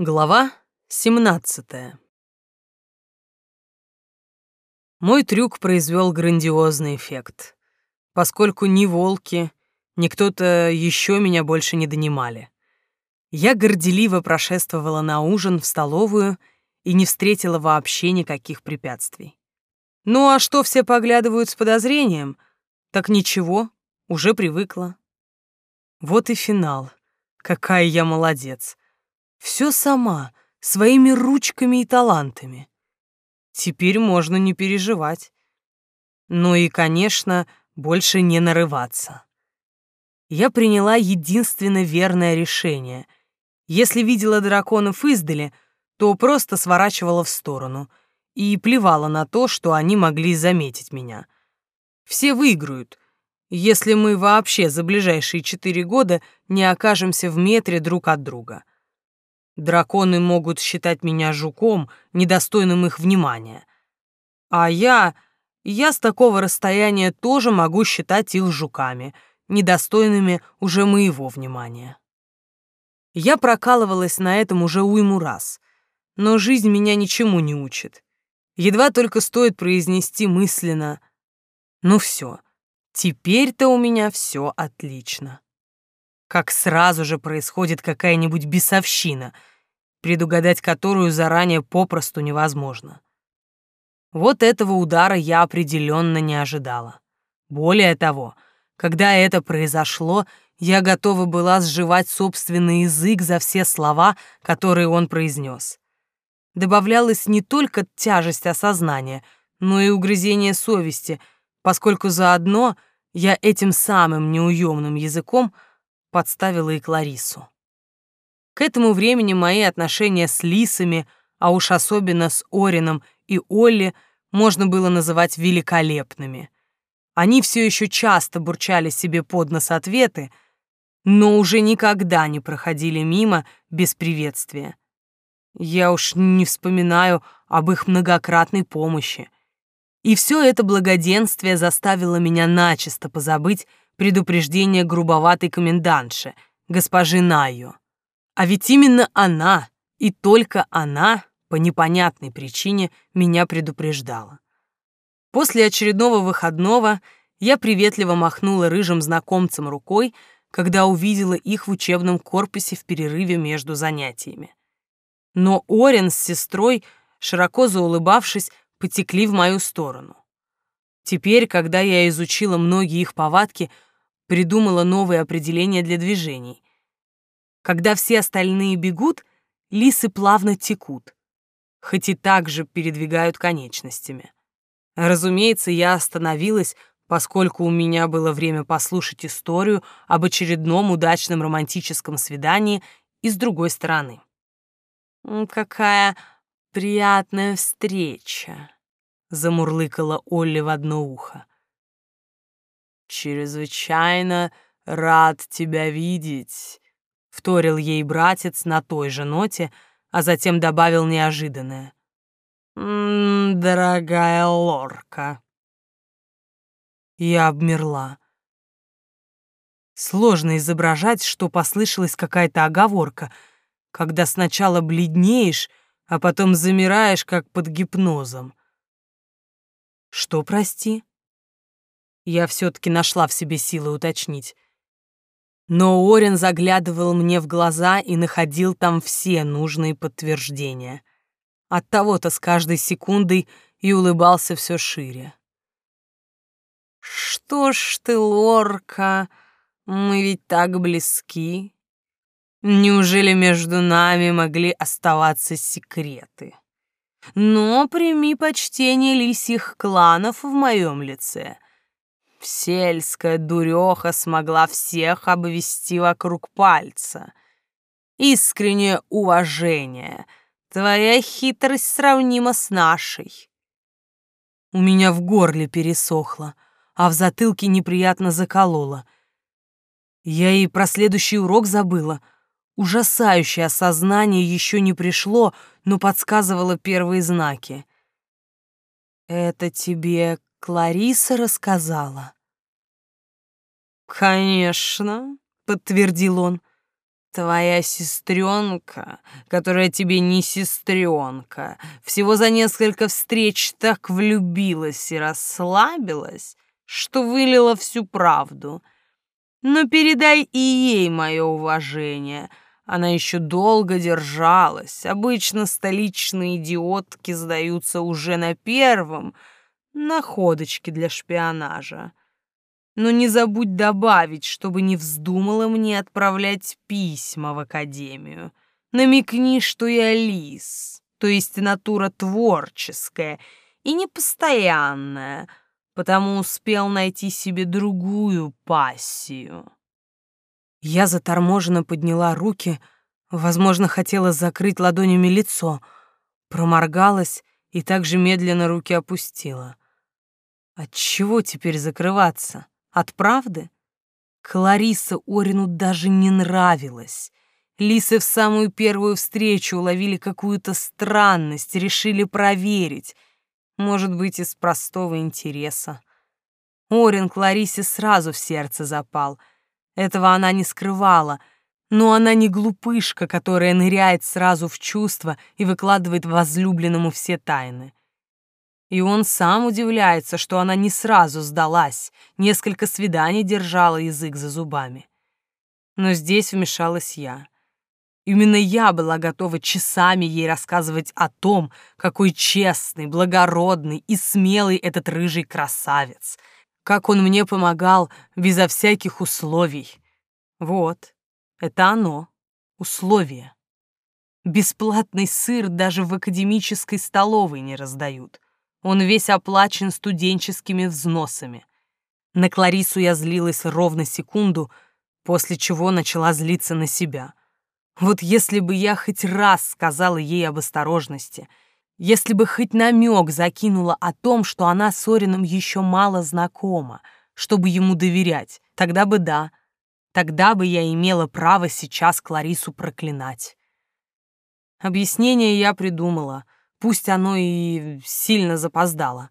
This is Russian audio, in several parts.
Глава 17 Мой трюк произвел грандиозный эффект, поскольку ни волки, ни кто-то еще меня больше не донимали. Я горделиво прошествовала на ужин в столовую и не встретила вообще никаких препятствий. Ну а что все поглядывают с подозрением? Так ничего, уже привыкла. Вот и финал. Какая я молодец. Все сама, своими ручками и талантами. Теперь можно не переживать. Ну и, конечно, больше не нарываться. Я приняла единственно верное решение. Если видела драконов издали, то просто сворачивала в сторону и плевала на то, что они могли заметить меня. Все выиграют, если мы вообще за ближайшие четыре года не окажемся в метре друг от друга. Драконы могут считать меня жуком, недостойным их внимания. А я... я с такого расстояния тоже могу считать их жуками, недостойными уже моего внимания. Я прокалывалась на этом уже уйму раз, но жизнь меня ничему не учит. Едва только стоит произнести мысленно «Ну все, теперь-то у меня все отлично» как сразу же происходит какая-нибудь бесовщина, предугадать которую заранее попросту невозможно. Вот этого удара я определенно не ожидала. Более того, когда это произошло, я готова была сживать собственный язык за все слова, которые он произнес. Добавлялась не только тяжесть осознания, но и угрызение совести, поскольку заодно я этим самым неуемным языком — подставила и Кларису. К этому времени мои отношения с Лисами, а уж особенно с Орином и Олли, можно было называть великолепными. Они все еще часто бурчали себе под нос ответы, но уже никогда не проходили мимо без приветствия. Я уж не вспоминаю об их многократной помощи. И все это благоденствие заставило меня начисто позабыть предупреждение грубоватой комендантши, госпожи Найо. А ведь именно она, и только она, по непонятной причине, меня предупреждала. После очередного выходного я приветливо махнула рыжим знакомцам рукой, когда увидела их в учебном корпусе в перерыве между занятиями. Но Орен с сестрой, широко заулыбавшись, потекли в мою сторону. Теперь, когда я изучила многие их повадки, придумала новые определения для движений. Когда все остальные бегут, лисы плавно текут, хоть и также передвигают конечностями. Разумеется, я остановилась, поскольку у меня было время послушать историю об очередном удачном романтическом свидании и с другой стороны. «Какая приятная встреча!» — замурлыкала Олли в одно ухо. «Чрезвычайно рад тебя видеть», — вторил ей братец на той же ноте, а затем добавил неожиданное. «М -м, «Дорогая лорка». Я обмерла. Сложно изображать, что послышалась какая-то оговорка, когда сначала бледнеешь, а потом замираешь, как под гипнозом. Что, прости? Я все-таки нашла в себе силы уточнить. Но Орен заглядывал мне в глаза и находил там все нужные подтверждения. Оттого-то с каждой секундой и улыбался все шире. «Что ж ты, Лорка, мы ведь так близки. Неужели между нами могли оставаться секреты? Но прими почтение лисьих кланов в моем лице». Сельская дуреха смогла всех обвести вокруг пальца. Искреннее уважение. Твоя хитрость сравнима с нашей. У меня в горле пересохло, а в затылке неприятно закололо. Я и про следующий урок забыла. Ужасающее осознание еще не пришло, но подсказывало первые знаки. «Это тебе Клариса рассказала. Конечно, подтвердил он. Твоя сестренка, которая тебе не сестренка, всего за несколько встреч так влюбилась и расслабилась, что вылила всю правду. Но передай и ей мое уважение. Она еще долго держалась. Обычно столичные идиотки сдаются уже на первом находочки для шпионажа но не забудь добавить, чтобы не вздумала мне отправлять письма в академию. Намекни, что я лис, то есть натура творческая и непостоянная, потому успел найти себе другую пассию. Я заторможенно подняла руки, возможно, хотела закрыть ладонями лицо, проморгалась и также медленно руки опустила. От чего теперь закрываться? От правды? Клариса Орину даже не нравилась. Лисы в самую первую встречу уловили какую-то странность, решили проверить. Может быть, из простого интереса. Орин Кларисе сразу в сердце запал. Этого она не скрывала. Но она не глупышка, которая ныряет сразу в чувства и выкладывает возлюбленному все тайны. И он сам удивляется, что она не сразу сдалась, несколько свиданий держала язык за зубами. Но здесь вмешалась я. Именно я была готова часами ей рассказывать о том, какой честный, благородный и смелый этот рыжий красавец, как он мне помогал безо всяких условий. Вот, это оно, условия. Бесплатный сыр даже в академической столовой не раздают. Он весь оплачен студенческими взносами. На Кларису я злилась ровно секунду, после чего начала злиться на себя. Вот если бы я хоть раз сказала ей об осторожности, если бы хоть намек закинула о том, что она с Орином еще мало знакома, чтобы ему доверять, тогда бы да, тогда бы я имела право сейчас Кларису проклинать. Объяснение я придумала — пусть оно и сильно запоздало.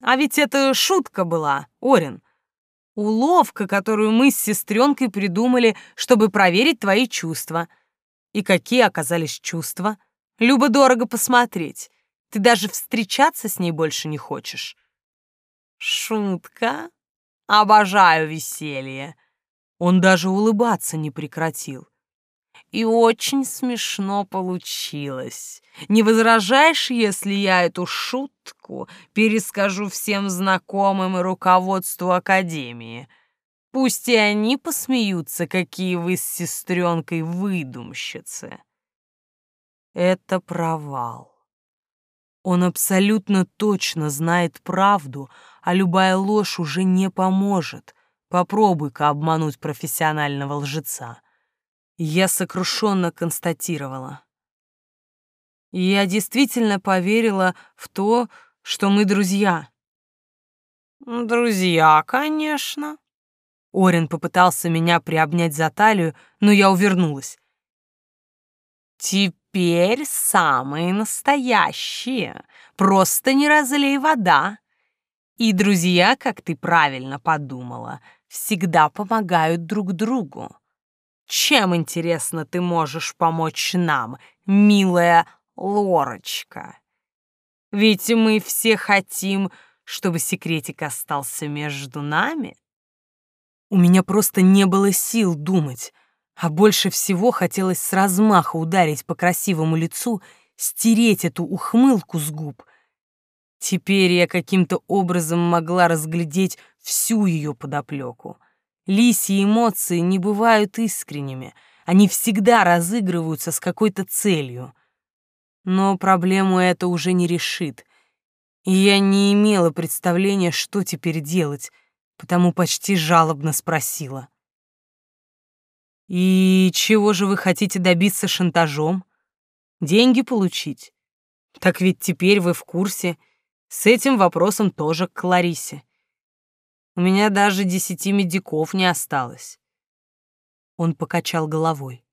А ведь это шутка была, Орин. Уловка, которую мы с сестренкой придумали, чтобы проверить твои чувства. И какие оказались чувства? Любо-дорого посмотреть. Ты даже встречаться с ней больше не хочешь. Шутка? Обожаю веселье. Он даже улыбаться не прекратил. И очень смешно получилось. Не возражаешь, если я эту шутку перескажу всем знакомым и руководству Академии? Пусть и они посмеются, какие вы с сестренкой выдумщицы. Это провал. Он абсолютно точно знает правду, а любая ложь уже не поможет. Попробуй-ка обмануть профессионального лжеца. Я сокрушенно констатировала. Я действительно поверила в то, что мы друзья. Друзья, конечно. Орин попытался меня приобнять за талию, но я увернулась. Теперь самые настоящие. Просто не разлей вода. И друзья, как ты правильно подумала, всегда помогают друг другу. Чем, интересно, ты можешь помочь нам, милая Лорочка? Ведь мы все хотим, чтобы секретик остался между нами. У меня просто не было сил думать, а больше всего хотелось с размаха ударить по красивому лицу, стереть эту ухмылку с губ. Теперь я каким-то образом могла разглядеть всю ее подоплеку — Лисьи эмоции не бывают искренними, они всегда разыгрываются с какой-то целью. Но проблему это уже не решит. И я не имела представления, что теперь делать, потому почти жалобно спросила. «И чего же вы хотите добиться шантажом? Деньги получить? Так ведь теперь вы в курсе. С этим вопросом тоже к Кларисе. У меня даже десяти медиков не осталось. Он покачал головой.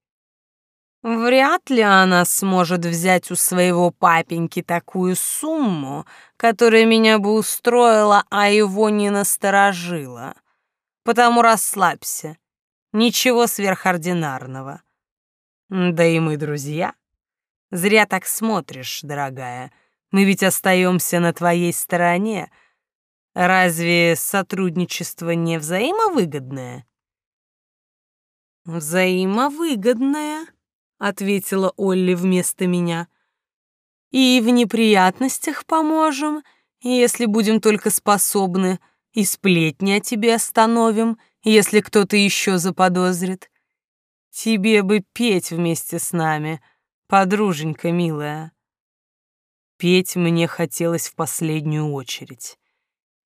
Вряд ли она сможет взять у своего папеньки такую сумму, которая меня бы устроила, а его не насторожила. Потому расслабься. Ничего сверхординарного. Да и мы друзья. Зря так смотришь, дорогая. Мы ведь остаемся на твоей стороне. Разве сотрудничество не взаимовыгодное? Взаимовыгодное, ответила Олли вместо меня. И в неприятностях поможем, если будем только способны, и сплетни о тебе остановим, если кто-то еще заподозрит. Тебе бы петь вместе с нами, подруженька милая. Петь мне хотелось в последнюю очередь.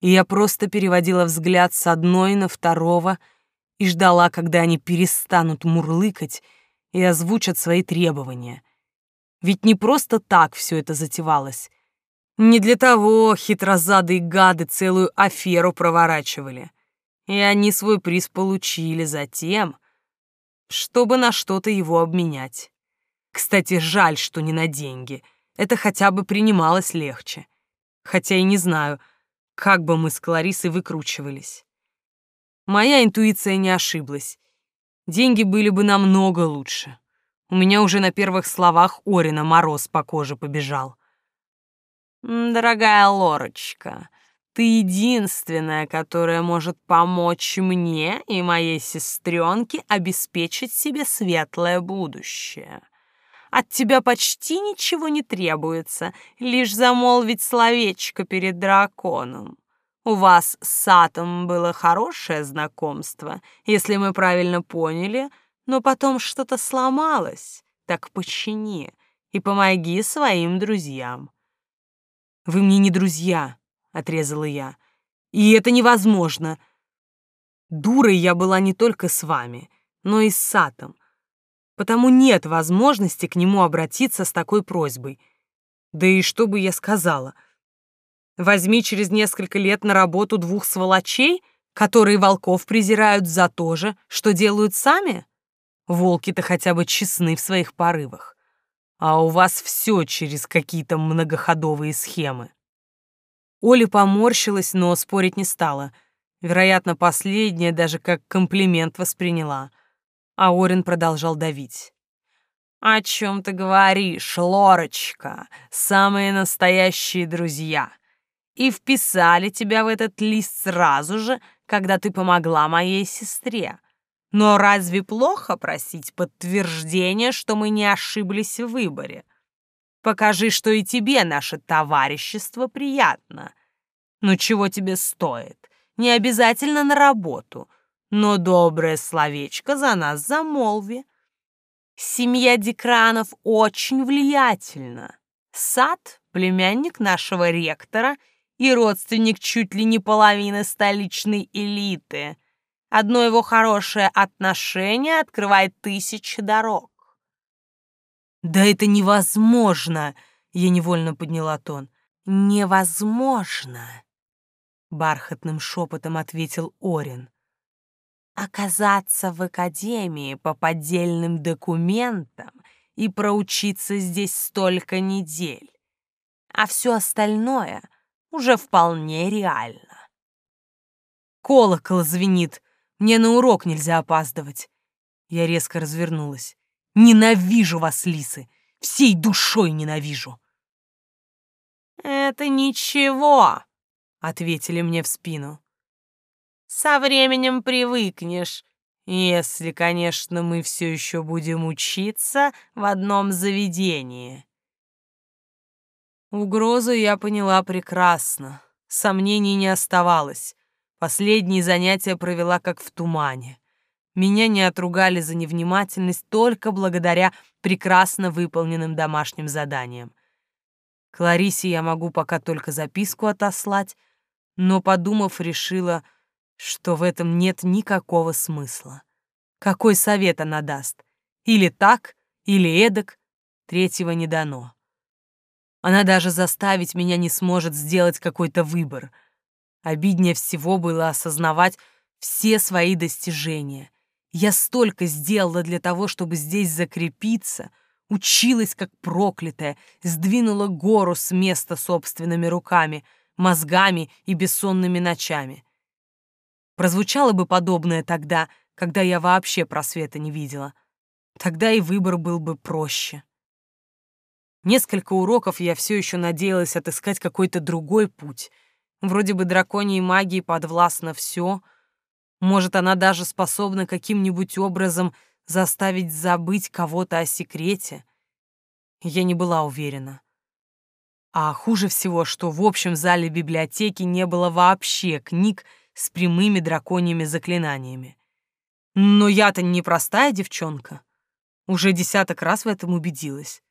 И я просто переводила взгляд с одной на второго и ждала, когда они перестанут мурлыкать и озвучат свои требования. Ведь не просто так все это затевалось. Не для того хитрозадые гады целую аферу проворачивали. И они свой приз получили за тем, чтобы на что-то его обменять. Кстати, жаль, что не на деньги. Это хотя бы принималось легче. Хотя и не знаю, как бы мы с Кларисой выкручивались. Моя интуиция не ошиблась. Деньги были бы намного лучше. У меня уже на первых словах Орина мороз по коже побежал. «Дорогая Лорочка, ты единственная, которая может помочь мне и моей сестренке обеспечить себе светлое будущее. От тебя почти ничего не требуется, лишь замолвить словечко перед драконом. У вас с Сатом было хорошее знакомство, если мы правильно поняли, но потом что-то сломалось. Так почини и помоги своим друзьям. Вы мне не друзья, — отрезала я. «И это невозможно. Дурой я была не только с вами, но и с Сатом. Потому нет возможности к нему обратиться с такой просьбой. Да и что бы я сказала? Возьми через несколько лет на работу двух сволочей, которые волков презирают за то же, что делают сами? Волки-то хотя бы честны в своих порывах. А у вас все через какие-то многоходовые схемы. Оля поморщилась, но спорить не стала. Вероятно, последняя даже как комплимент восприняла. А Орин продолжал давить. «О чем ты говоришь, Лорочка? Самые настоящие друзья. И вписали тебя в этот лист сразу же, когда ты помогла моей сестре. Но разве плохо просить подтверждение, что мы не ошиблись в выборе? Покажи, что и тебе наше товарищество приятно. Ну чего тебе стоит? Не обязательно на работу, но доброе словечко за нас замолви. Семья Декранов очень влиятельна. Сад — племянник нашего ректора и родственник чуть ли не половины столичной элиты. Одно его хорошее отношение открывает тысячи дорог. «Да это невозможно!» — я невольно подняла тон. «Невозможно!» — бархатным шепотом ответил Орин. «Оказаться в академии по поддельным документам и проучиться здесь столько недель, а все остальное уже вполне реально». «Колокол звенит! Мне на урок нельзя опаздывать!» Я резко развернулась. Ненавижу вас, лисы! Всей душой ненавижу!» «Это ничего», — ответили мне в спину. «Со временем привыкнешь, если, конечно, мы все еще будем учиться в одном заведении». Угрозу я поняла прекрасно, сомнений не оставалось. Последние занятия провела как в тумане. Меня не отругали за невнимательность только благодаря прекрасно выполненным домашним заданиям. Кларисе я могу пока только записку отослать, но, подумав, решила, что в этом нет никакого смысла. Какой совет она даст? Или так, или эдак, третьего не дано. Она даже заставить меня не сможет сделать какой-то выбор. Обиднее всего было осознавать все свои достижения — я столько сделала для того, чтобы здесь закрепиться, училась как проклятая, сдвинула гору с места собственными руками, мозгами и бессонными ночами. Прозвучало бы подобное тогда, когда я вообще просвета не видела. Тогда и выбор был бы проще. Несколько уроков я все еще надеялась отыскать какой-то другой путь. Вроде бы драконьей магии подвластно все. Может, она даже способна каким-нибудь образом заставить забыть кого-то о секрете. Я не была уверена. А хуже всего, что в общем зале библиотеки не было вообще книг с прямыми драконьими заклинаниями. Но я-то не простая девчонка. Уже десяток раз в этом убедилась.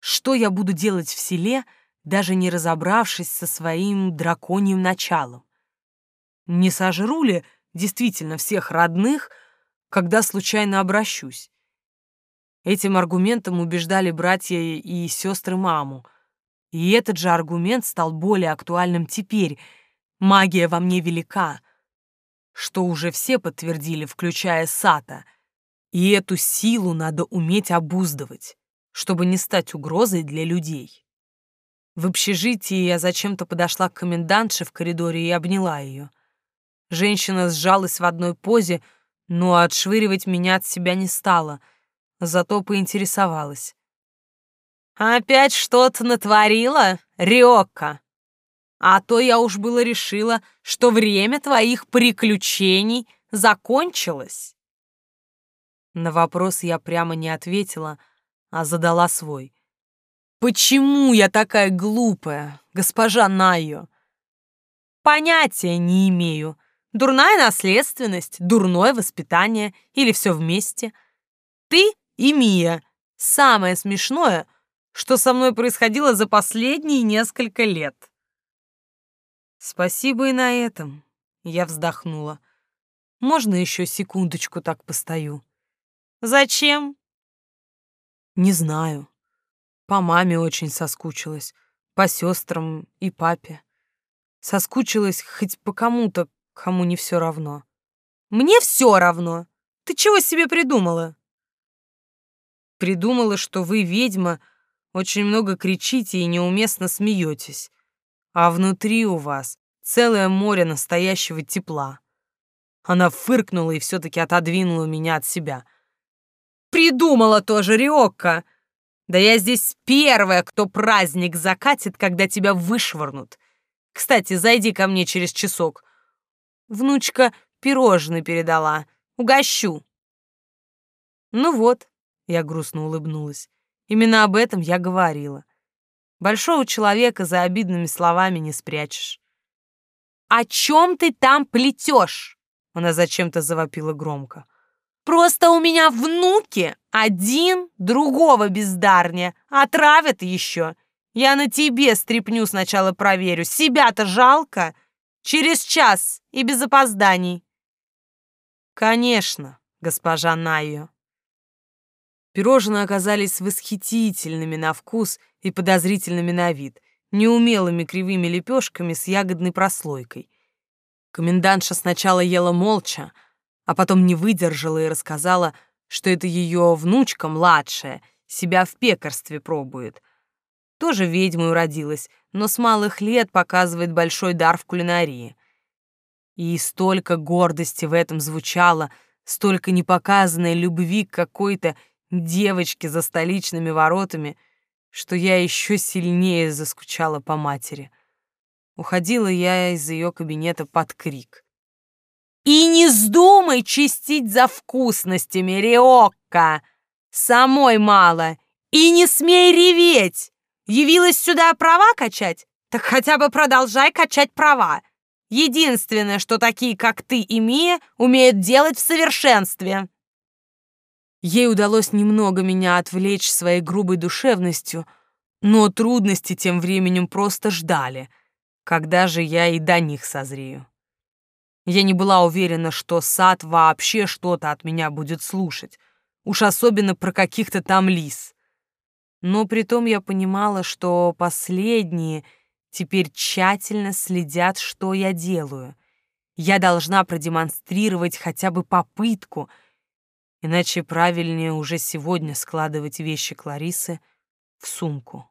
Что я буду делать в селе, даже не разобравшись со своим драконьим началом? Не сожру ли действительно всех родных, когда случайно обращусь? Этим аргументом убеждали братья и сестры маму. И этот же аргумент стал более актуальным теперь. Магия во мне велика, что уже все подтвердили, включая Сата. И эту силу надо уметь обуздывать, чтобы не стать угрозой для людей. В общежитии я зачем-то подошла к комендантше в коридоре и обняла ее. Женщина сжалась в одной позе, но отшвыривать меня от себя не стала, зато поинтересовалась. «Опять что-то натворила, Риокко?» А то я уж было решила, что время твоих приключений закончилось. На вопрос я прямо не ответила, а задала свой. Почему я такая глупая, госпожа Найо? Понятия не имею. Дурная наследственность, дурное воспитание или все вместе. Ты и Мия. Самое смешное, что со мной происходило за последние несколько лет. Спасибо и на этом. Я вздохнула. Можно еще секундочку так постою? Зачем? Не знаю. По маме очень соскучилась, по сестрам и папе. Соскучилась хоть по кому-то, кому не все равно. Мне все равно. Ты чего себе придумала? Придумала, что вы, ведьма, очень много кричите и неуместно смеетесь а внутри у вас целое море настоящего тепла. Она фыркнула и все-таки отодвинула меня от себя. «Придумала тоже, Риокко! Да я здесь первая, кто праздник закатит, когда тебя вышвырнут. Кстати, зайди ко мне через часок. Внучка пирожные передала. Угощу». «Ну вот», — я грустно улыбнулась, — «именно об этом я говорила. Большого человека за обидными словами не спрячешь. «О чем ты там плетешь?» Она зачем-то завопила громко. «Просто у меня внуки один другого бездарнее, отравят еще. Я на тебе стряпню сначала проверю, себя-то жалко. Через час и без опозданий». «Конечно, госпожа Найо», Пирожные оказались восхитительными на вкус и подозрительными на вид, неумелыми кривыми лепешками с ягодной прослойкой. Комендантша сначала ела молча, а потом не выдержала и рассказала, что это ее внучка младшая, себя в пекарстве пробует. Тоже ведьмой уродилась, но с малых лет показывает большой дар в кулинарии. И столько гордости в этом звучало, столько непоказанной любви к какой-то девочки за столичными воротами, что я еще сильнее заскучала по матери. Уходила я из ее кабинета под крик. «И не вздумай чистить за вкусностями, Риокко! Самой мало! И не смей реветь! Явилась сюда права качать? Так хотя бы продолжай качать права! Единственное, что такие, как ты и Мия, умеют делать в совершенстве!» Ей удалось немного меня отвлечь своей грубой душевностью, но трудности тем временем просто ждали, когда же я и до них созрею. Я не была уверена, что сад вообще что-то от меня будет слушать, уж особенно про каких-то там лис. Но притом я понимала, что последние теперь тщательно следят, что я делаю. Я должна продемонстрировать хотя бы попытку — Иначе правильнее уже сегодня складывать вещи Кларисы в сумку.